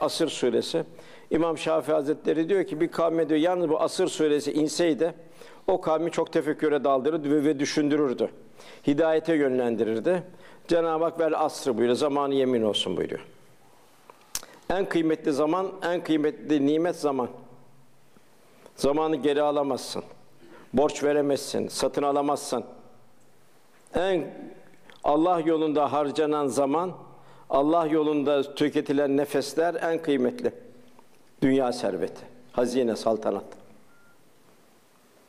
Asır suresi. İmam Şafii Hazretleri diyor ki bir kavme diyor yalnız bu Asır suresi inseydi o kavmi çok tefekküre daldırırdı ve, düşündürürdü. Hidayete yönlendirirdi. Cenab-ı Hak ver asrı buyuruyor. Zamanı yemin olsun buyuruyor. En kıymetli zaman, en kıymetli nimet zaman. Zamanı geri alamazsın. Borç veremezsin, satın alamazsın. En Allah yolunda harcanan zaman, Allah yolunda tüketilen nefesler en kıymetli. Dünya serveti, hazine, saltanat.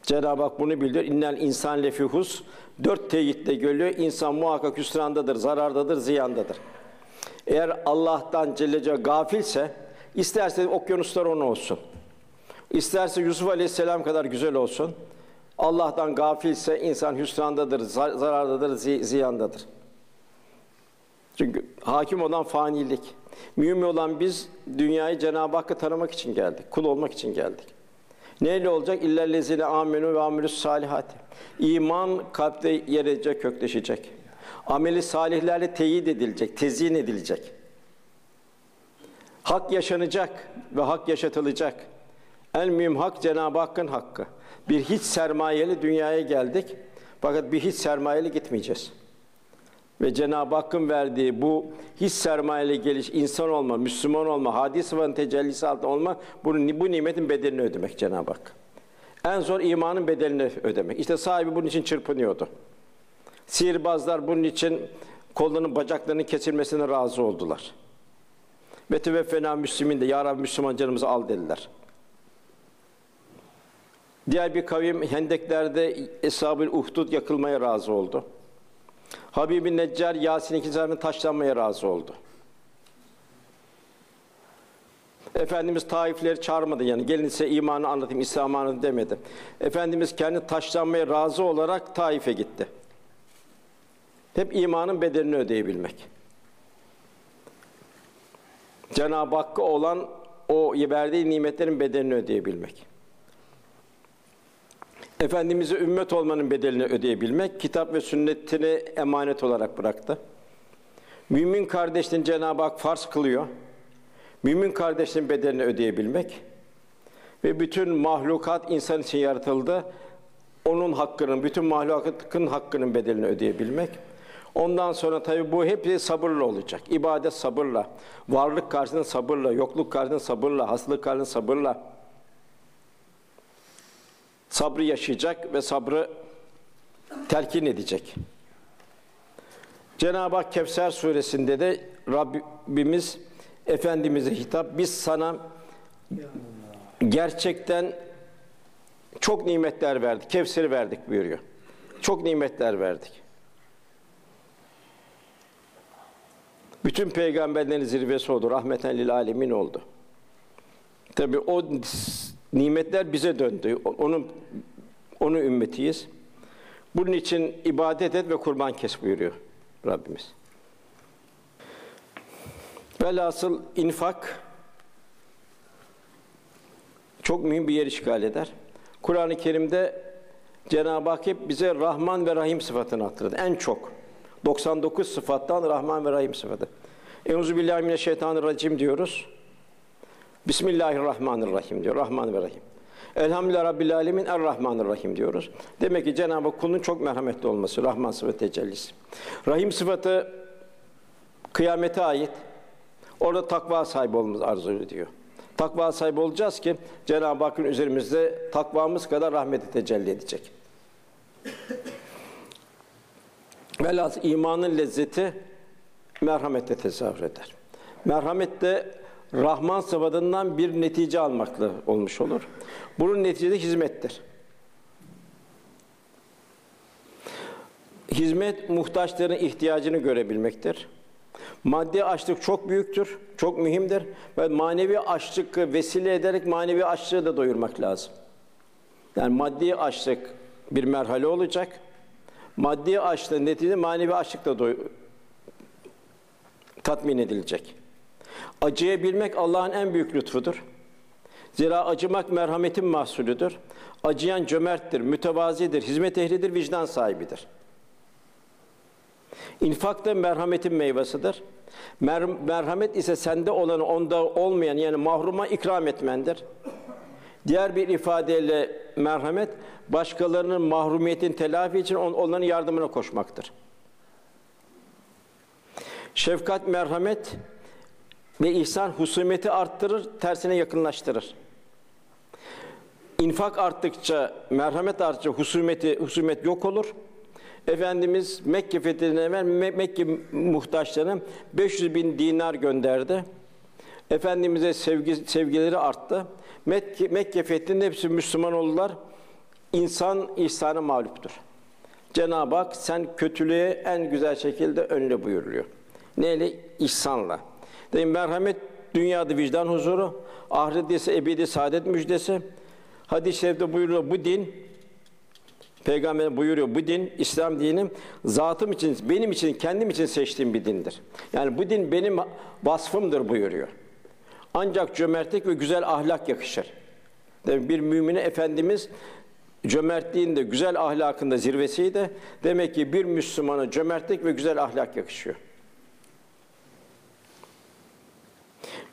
Cenab-ı Hak bunu bildiriyor. İnnel insan lefihus dört teyitle görülüyor. İnsan muhakkak hüsrandadır, zarardadır, ziyandadır. Eğer Allah'tan Celle gafilse, isterse okyanuslar onun olsun. İsterse Yusuf Aleyhisselam kadar güzel olsun. Allah'tan gafilse insan hüsrandadır, zarardadır, ziyandadır. Çünkü hakim olan fanilik. Mühim olan biz dünyayı Cenab-ı Hakk'ı tanımak için geldik. Kul olmak için geldik. Neyle olacak? İllellezine amenu ve amelus salihati. İman kalpte yer edecek, kökleşecek. Ameli salihlerle teyit edilecek, tezyin edilecek. Hak yaşanacak ve hak yaşatılacak. En mühim hak Cenab-ı Hakk'ın hakkı. Bir hiç sermayeli dünyaya geldik. Fakat bir hiç sermayeli gitmeyeceğiz. Ve Cenab-ı Hakk'ın verdiği bu hiç sermayeli geliş, insan olma, Müslüman olma, hadis sıfatın tecellisi altında olma, bunu, bu nimetin bedelini ödemek Cenab-ı Hak. En zor imanın bedelini ödemek. İşte sahibi bunun için çırpınıyordu. Sihirbazlar bunun için kollarının, bacaklarının kesilmesine razı oldular. Ve teveffena Müslümin de, Ya Rabbi Müslüman canımızı al dediler. Diğer bir kavim Hendeklerde Eshab-ı Uhdud yakılmaya razı oldu. Habib-i Neccar Yasin ikizlerinin taşlanmaya razı oldu. Efendimiz Taifleri çağırmadı yani gelin size imanı anlatayım, İslam'ı anlatayım demedi. Efendimiz kendi taşlanmaya razı olarak Taif'e gitti. Hep imanın bedelini ödeyebilmek. Cenab-ı Hakk'a olan o verdiği nimetlerin bedelini ödeyebilmek. Efendimiz'e ümmet olmanın bedelini ödeyebilmek, kitap ve sünnetini emanet olarak bıraktı. Mümin kardeşliğini Cenab-ı Hak farz kılıyor. Mümin kardeşliğin bedelini ödeyebilmek ve bütün mahlukat insan için yaratıldı. Onun hakkının, bütün mahlukatın hakkının bedelini ödeyebilmek. Ondan sonra tabii bu hepsi sabırla olacak. İbadet sabırla, varlık karşısında sabırla, yokluk karşısında sabırla, hastalık karşısında sabırla. Sabrı yaşayacak ve sabrı telkin edecek. Cenab-ı Hak Kevser suresinde de Rabbimiz Efendimiz'e hitap, biz sana gerçekten çok nimetler verdik, Kevser'i verdik buyuruyor. Çok nimetler verdik. Bütün peygamberlerin zirvesi oldu, rahmeten lil alemin oldu. Tabi o nimetler bize döndü. Onun onun ümmetiyiz. Bunun için ibadet et ve kurban kes buyuruyor Rabbimiz. Velhasıl infak çok mühim bir yer işgal eder. Kur'an-ı Kerim'de Cenab-ı Hak hep bize Rahman ve Rahim sıfatını hatırladı. En çok. 99 sıfattan Rahman ve Rahim sıfatı. Euzu billahi mineşşeytanirracim diyoruz. Bismillahirrahmanirrahim diyor. Rahman ve Rahim. Elhamdülillah Rabbil Alemin diyoruz. Demek ki Cenab-ı kulun çok merhametli olması, Rahman sıfatı tecellisi. Rahim sıfatı kıyamete ait. Orada takva sahibi olmamız arzu ediyor. Takva sahibi olacağız ki Cenab-ı Hakk'ın üzerimizde takvamız kadar rahmeti tecelli edecek. Velhâsıl imanın lezzeti merhamette tezahür eder. Merhamet de Rahman sıfatından bir netice almakla olmuş olur. Bunun neticede hizmettir. Hizmet muhtaçların ihtiyacını görebilmektir. Maddi açlık çok büyüktür, çok mühimdir ve manevi açlık vesile ederek manevi açlığı da doyurmak lazım. Yani maddi açlık bir merhale olacak. Maddi açlığın neticede manevi açlık da doy- tatmin edilecek. Acıyabilmek Allah'ın en büyük lütfudur. Zira acımak merhametin mahsulüdür. Acıyan cömerttir, mütevazidir, hizmet ehlidir, vicdan sahibidir. İnfak da merhametin meyvesidir. Mer- merhamet ise sende olanı onda olmayan yani mahruma ikram etmendir. Diğer bir ifadeyle merhamet, başkalarının mahrumiyetin telafi için on- onların yardımına koşmaktır. Şefkat, merhamet ve ihsan husumeti arttırır, tersine yakınlaştırır. İnfak arttıkça, merhamet arttıkça husumeti, husumet yok olur. Efendimiz Mekke fethinden evvel Me- Mekke muhtaçlarına 500 bin dinar gönderdi. Efendimiz'e sevgi, sevgileri arttı. Mekke, Mekke fethinde hepsi Müslüman oldular. İnsan ihsanı mağluptur. Cenab-ı Hak sen kötülüğe en güzel şekilde önle buyuruyor. Neyle? İhsanla. Dedim merhamet dünyada vicdan huzuru, ahirette ise ebedi saadet müjdesi. Hadis-i şerifte buyuruyor bu din Peygamber buyuruyor bu din İslam dini zatım için benim için kendim için seçtiğim bir dindir. Yani bu din benim vasfımdır buyuruyor. Ancak cömertlik ve güzel ahlak yakışır. Demek bir mümine efendimiz cömertliğinde, güzel ahlakında zirvesiydi. Demek ki bir Müslümana cömertlik ve güzel ahlak yakışıyor.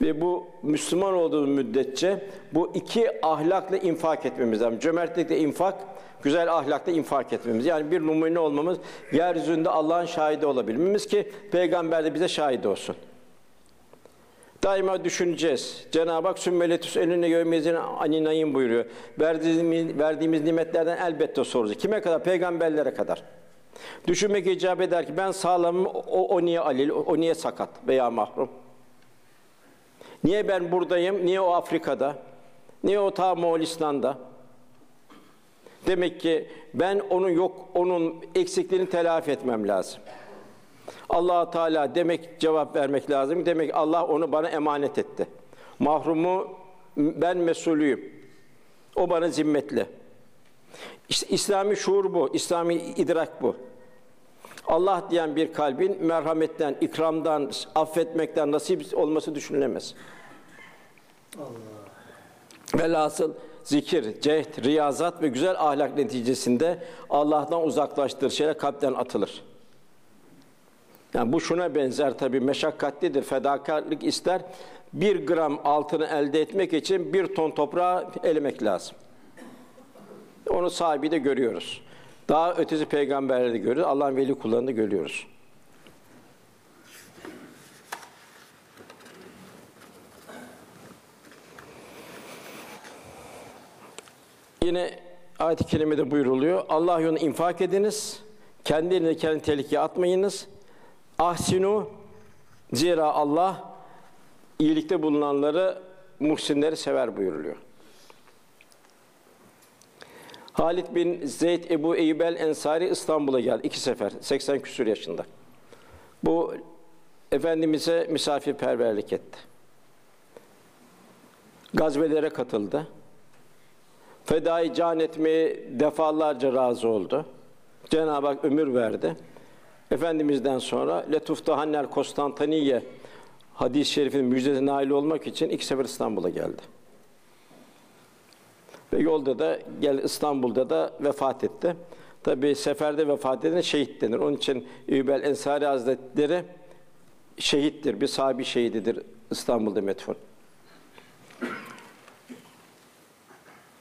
Ve bu Müslüman olduğumuz müddetçe bu iki ahlakla infak etmemiz lazım. Cömertlikle infak, güzel ahlakla infak etmemiz. Yani bir numune olmamız, yeryüzünde Allah'ın şahidi olabilmemiz ki Peygamber de bize şahit olsun. Daima düşüneceğiz. Cenab-ı Hak sümmeletüs önüne yövmezine aninayın buyuruyor. Verdiğimiz, verdiğimiz nimetlerden elbette soracak. Kime kadar? Peygamberlere kadar. Düşünmek icap eder ki ben sağlamım, o, o niye alil, o, o niye sakat veya mahrum? Niye ben buradayım? Niye o Afrika'da? Niye o ta Moğolistan'da? Demek ki ben onun yok, onun eksikliğini telafi etmem lazım. allah Teala demek cevap vermek lazım. Demek Allah onu bana emanet etti. Mahrumu ben mesulüyüm. O bana zimmetli. İşte İslami şuur bu, İslami idrak bu. Allah diyen bir kalbin merhametten, ikramdan, affetmekten nasip olması düşünülemez. Allah. Velhasıl zikir, cehd, riyazat ve güzel ahlak neticesinde Allah'tan uzaklaştırır şeyler kalpten atılır. Yani bu şuna benzer tabii meşakkatlidir, fedakarlık ister. Bir gram altını elde etmek için bir ton toprağı elemek lazım. Onu sahibi de görüyoruz. Daha ötesi peygamberleri görüyoruz. Allah'ın veli kullarını görüyoruz. Yine ayet-i kerimede buyuruluyor. Allah yolunda infak ediniz. Kendi eline kendi tehlikeye atmayınız. Ahsinu zira Allah iyilikte bulunanları muhsinleri sever buyuruluyor. Halid bin Zeyd Ebu Eyyub el Ensari İstanbul'a geldi iki sefer 80 küsur yaşında. Bu efendimize misafirperverlik etti. Gazvelere katıldı. Fedai can etmeye defalarca razı oldu. Cenab-ı Hak ömür verdi. Efendimizden sonra Letufta Hannel Konstantiniye hadis-i şerifin müjdesine nail olmak için iki sefer İstanbul'a geldi. Ve yolda da gel İstanbul'da da vefat etti. Tabi seferde vefat eden şehit denir. Onun için Übel Ensari Hazretleri şehittir. Bir sahibi şehididir İstanbul'da metfun.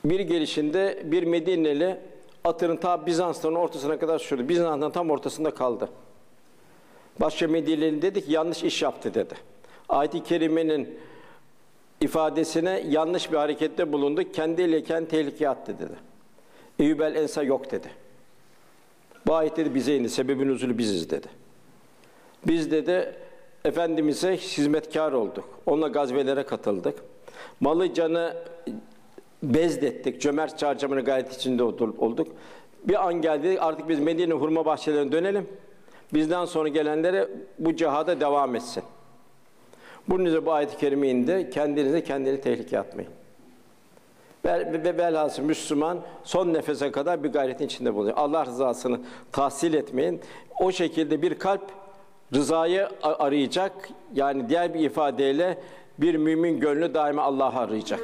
Bir gelişinde bir Medineli atının ta Bizans'tan ortasına kadar sürdü. Bizans'tan tam ortasında kaldı. Başka Medineli dedi ki yanlış iş yaptı dedi. Ayet-i Kerime'nin ifadesine yanlış bir harekette bulundu. Kendiyle kendi tehlikeye attı dedi. Eyyubel Ensa yok dedi. Bu ayet dedi bize indi. Sebebin üzülü biziz dedi. Biz dedi Efendimiz'e hizmetkar olduk. Onunla gazvelere katıldık. Malı canı bezdettik. Cömert çarşamını gayret içinde olduk. Bir an geldi artık biz Medine hurma bahçelerine dönelim. Bizden sonra gelenlere bu cihada devam etsin. Bunun üzerine bu ayet-i kerime indi. Kendinize kendini tehlikeye atmayın. Ve, ve velhasıl Müslüman son nefese kadar bir gayretin içinde bulunuyor. Allah rızasını tahsil etmeyin. O şekilde bir kalp rızayı arayacak. Yani diğer bir ifadeyle bir mümin gönlü daima Allah'ı arayacak.